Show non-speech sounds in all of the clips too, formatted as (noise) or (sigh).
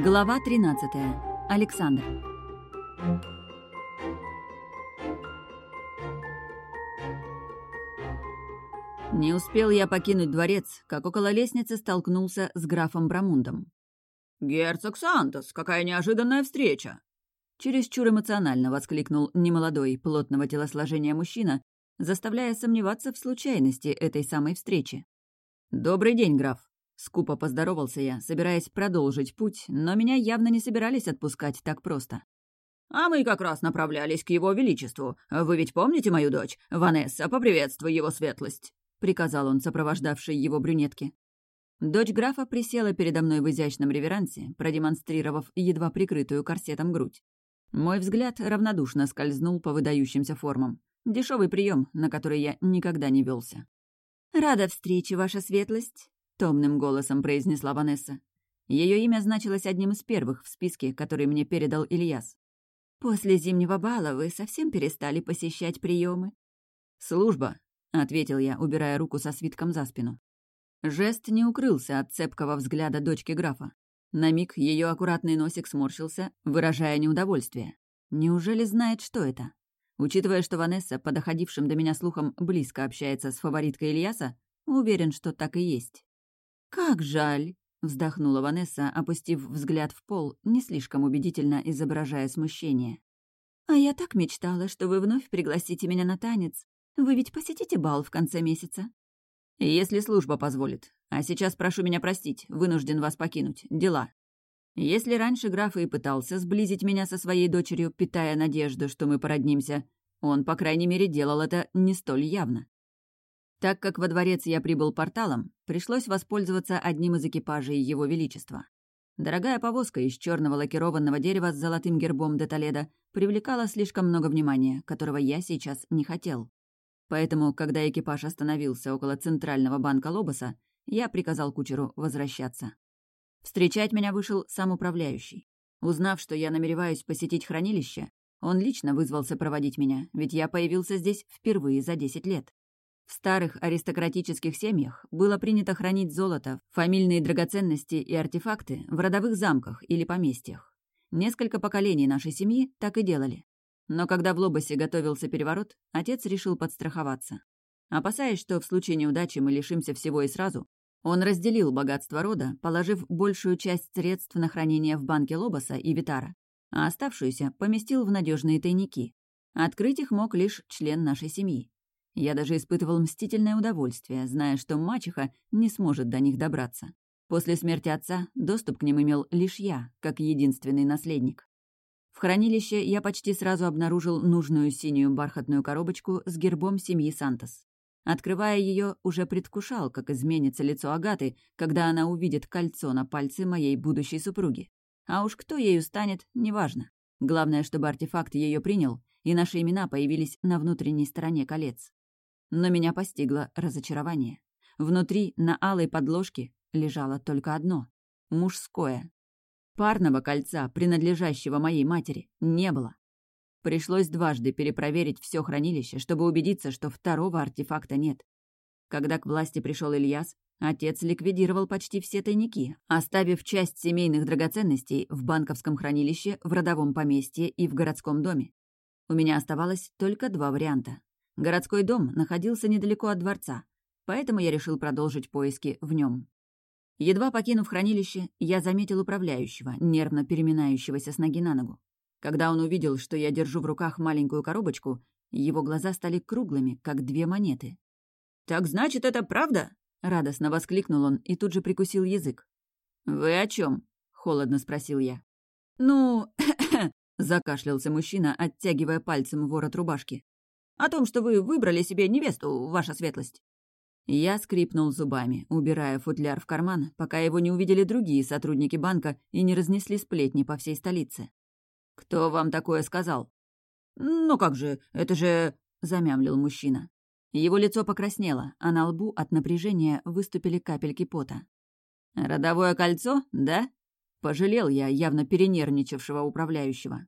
Глава 13. Александр. Не успел я покинуть дворец, как около лестницы столкнулся с графом Брамундом. «Герцог Сантос, какая неожиданная встреча!» Чересчур эмоционально воскликнул немолодой, плотного телосложения мужчина, заставляя сомневаться в случайности этой самой встречи. «Добрый день, граф!» Скупо поздоровался я, собираясь продолжить путь, но меня явно не собирались отпускать так просто. «А мы как раз направлялись к его величеству. Вы ведь помните мою дочь? Ванесса, поприветствуй его светлость!» — приказал он, сопровождавший его брюнетки. Дочь графа присела передо мной в изящном реверансе, продемонстрировав едва прикрытую корсетом грудь. Мой взгляд равнодушно скользнул по выдающимся формам. Дешевый прием, на который я никогда не велся. «Рада встрече, ваша светлость!» Томным голосом произнесла Ванесса. Ее имя значилось одним из первых в списке, который мне передал Ильяс. «После зимнего бала вы совсем перестали посещать приемы. «Служба», — ответил я, убирая руку со свитком за спину. Жест не укрылся от цепкого взгляда дочки графа. На миг ее аккуратный носик сморщился, выражая неудовольствие. Неужели знает, что это? Учитывая, что Ванесса, по доходившим до меня слухам, близко общается с фавориткой Ильяса, уверен, что так и есть. «Как жаль!» — вздохнула Ванесса, опустив взгляд в пол, не слишком убедительно изображая смущение. «А я так мечтала, что вы вновь пригласите меня на танец. Вы ведь посетите бал в конце месяца?» «Если служба позволит. А сейчас прошу меня простить, вынужден вас покинуть. Дела». Если раньше граф и пытался сблизить меня со своей дочерью, питая надежду, что мы породнимся, он, по крайней мере, делал это не столь явно. Так как во дворец я прибыл порталом, пришлось воспользоваться одним из экипажей Его Величества. Дорогая повозка из черного лакированного дерева с золотым гербом де Толедо привлекала слишком много внимания, которого я сейчас не хотел. Поэтому, когда экипаж остановился около центрального банка Лобоса, я приказал кучеру возвращаться. Встречать меня вышел сам управляющий. Узнав, что я намереваюсь посетить хранилище, он лично вызвался проводить меня, ведь я появился здесь впервые за 10 лет. В старых аристократических семьях было принято хранить золото, фамильные драгоценности и артефакты в родовых замках или поместьях. Несколько поколений нашей семьи так и делали. Но когда в Лобосе готовился переворот, отец решил подстраховаться. Опасаясь, что в случае неудачи мы лишимся всего и сразу, он разделил богатство рода, положив большую часть средств на хранение в банке Лобоса и Витара, а оставшуюся поместил в надежные тайники. Открыть их мог лишь член нашей семьи. Я даже испытывал мстительное удовольствие, зная, что мачеха не сможет до них добраться. После смерти отца доступ к ним имел лишь я, как единственный наследник. В хранилище я почти сразу обнаружил нужную синюю бархатную коробочку с гербом семьи Сантос. Открывая ее, уже предвкушал, как изменится лицо Агаты, когда она увидит кольцо на пальце моей будущей супруги. А уж кто ею станет, неважно. Главное, чтобы артефакт ее принял, и наши имена появились на внутренней стороне колец. Но меня постигло разочарование. Внутри, на алой подложке, лежало только одно — мужское. Парного кольца, принадлежащего моей матери, не было. Пришлось дважды перепроверить все хранилище, чтобы убедиться, что второго артефакта нет. Когда к власти пришел Ильяс, отец ликвидировал почти все тайники, оставив часть семейных драгоценностей в банковском хранилище, в родовом поместье и в городском доме. У меня оставалось только два варианта Городской дом находился недалеко от дворца, поэтому я решил продолжить поиски в нем. Едва покинув хранилище, я заметил управляющего, нервно переминающегося с ноги на ногу. Когда он увидел, что я держу в руках маленькую коробочку, его глаза стали круглыми, как две монеты. «Так значит, это правда?» — радостно воскликнул он и тут же прикусил язык. «Вы о чем? холодно спросил я. «Ну...» (coughs) — закашлялся мужчина, оттягивая пальцем ворот рубашки. О том, что вы выбрали себе невесту, ваша светлость». Я скрипнул зубами, убирая футляр в карман, пока его не увидели другие сотрудники банка и не разнесли сплетни по всей столице. «Кто вам такое сказал?» «Ну как же, это же...» — замямлил мужчина. Его лицо покраснело, а на лбу от напряжения выступили капельки пота. «Родовое кольцо, да?» — пожалел я явно перенервничавшего управляющего.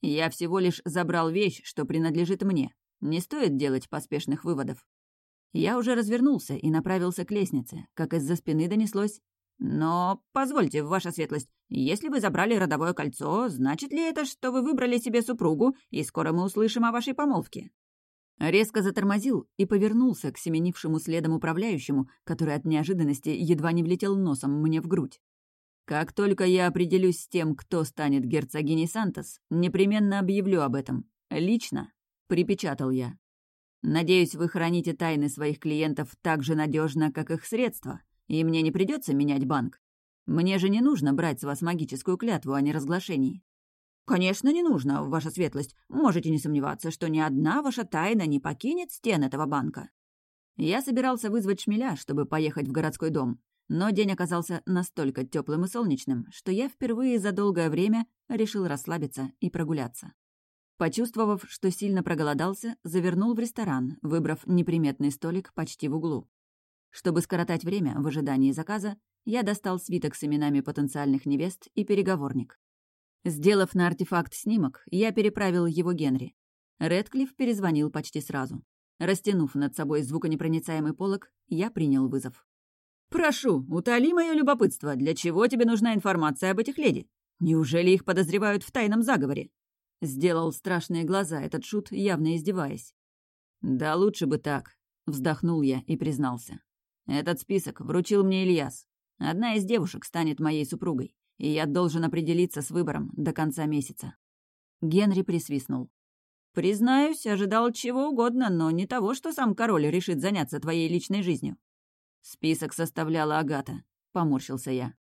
«Я всего лишь забрал вещь, что принадлежит мне. Не стоит делать поспешных выводов. Я уже развернулся и направился к лестнице, как из-за спины донеслось Но, позвольте, ваша светлость, если вы забрали родовое кольцо, значит ли это, что вы выбрали себе супругу, и скоро мы услышим о вашей помолвке?» Резко затормозил и повернулся к семенившему следом управляющему, который от неожиданности едва не влетел носом мне в грудь. «Как только я определюсь с тем, кто станет герцогиней Сантос, непременно объявлю об этом. Лично», — припечатал я. «Надеюсь, вы храните тайны своих клиентов так же надежно, как их средства, и мне не придется менять банк. Мне же не нужно брать с вас магическую клятву о неразглашении. «Конечно, не нужно, ваша светлость. Можете не сомневаться, что ни одна ваша тайна не покинет стен этого банка». Я собирался вызвать шмеля, чтобы поехать в городской дом, но день оказался настолько теплым и солнечным, что я впервые за долгое время решил расслабиться и прогуляться. Почувствовав, что сильно проголодался, завернул в ресторан, выбрав неприметный столик почти в углу. Чтобы скоротать время в ожидании заказа, я достал свиток с именами потенциальных невест и переговорник. Сделав на артефакт снимок, я переправил его Генри. Редклифф перезвонил почти сразу. Растянув над собой звуконепроницаемый полог, я принял вызов. «Прошу, утоли мое любопытство. Для чего тебе нужна информация об этих леди? Неужели их подозревают в тайном заговоре?» Сделал страшные глаза этот шут, явно издеваясь. «Да лучше бы так», — вздохнул я и признался. «Этот список вручил мне Ильяс. Одна из девушек станет моей супругой и я должен определиться с выбором до конца месяца». Генри присвистнул. «Признаюсь, ожидал чего угодно, но не того, что сам король решит заняться твоей личной жизнью». «Список составляла Агата», — поморщился я.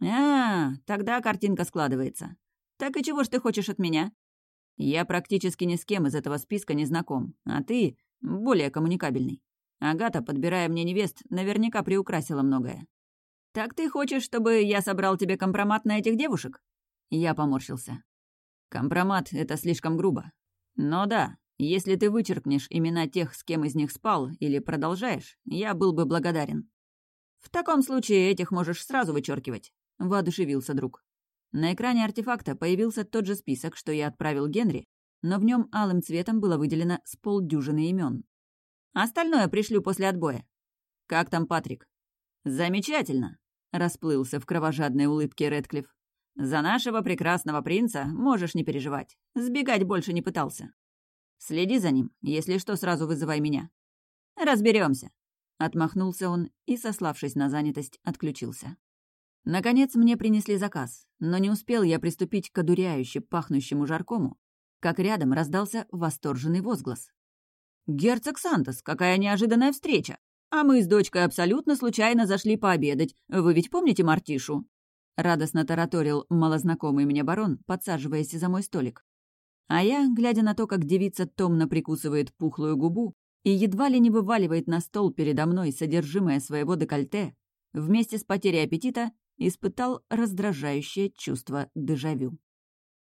«А, тогда картинка складывается. Так и чего ж ты хочешь от меня?» «Я практически ни с кем из этого списка не знаком, а ты более коммуникабельный. Агата, подбирая мне невест, наверняка приукрасила многое. «Так ты хочешь, чтобы я собрал тебе компромат на этих девушек?» Я поморщился. «Компромат — это слишком грубо. Но да, если ты вычеркнешь имена тех, с кем из них спал, или продолжаешь, я был бы благодарен». «В таком случае этих можешь сразу вычеркивать», — воодушевился друг. На экране артефакта появился тот же список, что я отправил Генри, но в нем алым цветом было выделено с полдюжины имен. «Остальное пришлю после отбоя». «Как там Патрик?» «Замечательно!» Расплылся в кровожадной улыбке Редклифф. «За нашего прекрасного принца можешь не переживать. Сбегать больше не пытался. Следи за ним. Если что, сразу вызывай меня». Разберемся. Отмахнулся он и, сославшись на занятость, отключился. Наконец мне принесли заказ, но не успел я приступить к одуряюще пахнущему жаркому, как рядом раздался восторженный возглас. «Герцог Сантос, какая неожиданная встреча! А мы с дочкой абсолютно случайно зашли пообедать. Вы ведь помните Мартишу?» Радостно тараторил малознакомый мне барон, подсаживаясь за мой столик. А я, глядя на то, как девица томно прикусывает пухлую губу и едва ли не вываливает на стол передо мной содержимое своего декольте, вместе с потерей аппетита испытал раздражающее чувство дежавю.